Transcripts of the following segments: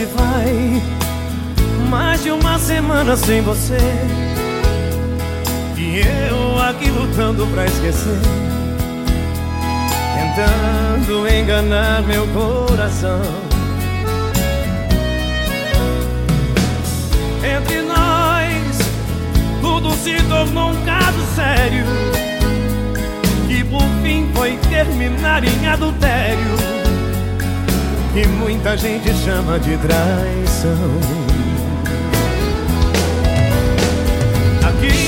se vai. Mais de uma semana sem você. E eu aqui lutando pra esquecer. Tentando enganar meu coração. Entre nós Tudo se tornou um caso sério. Que por fim foi terminar em adultério que muita gente chama de traição. Aqui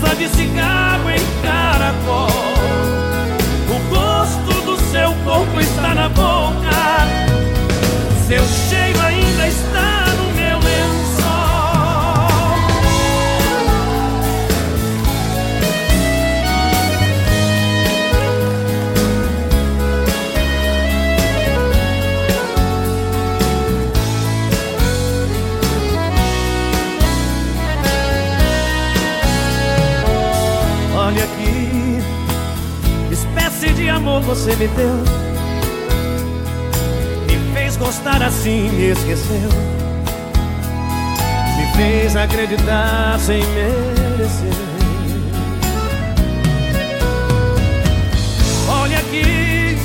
massa de cigarro amor você me deu. Me fez gostar assim, me esqueceu. Me fez acreditar sem merecer. Olha aqui,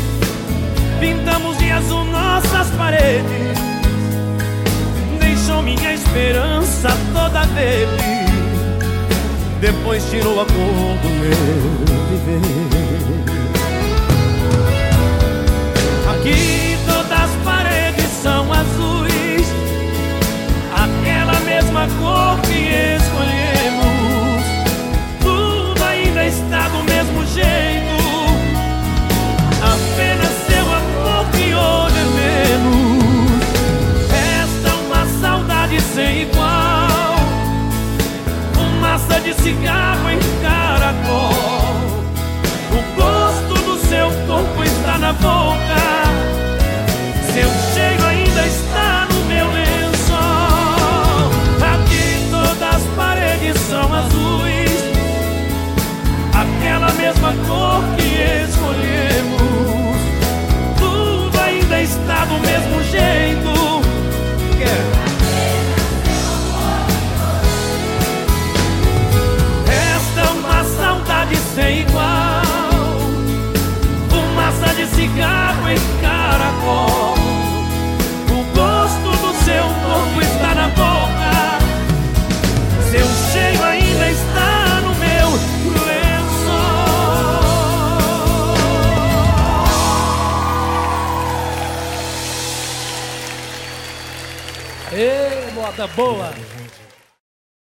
pintamos de azul nossas paredes. Deixou minha esperança toda verde depois tirou a cor do meu viver. Lord. Ei, moda boa!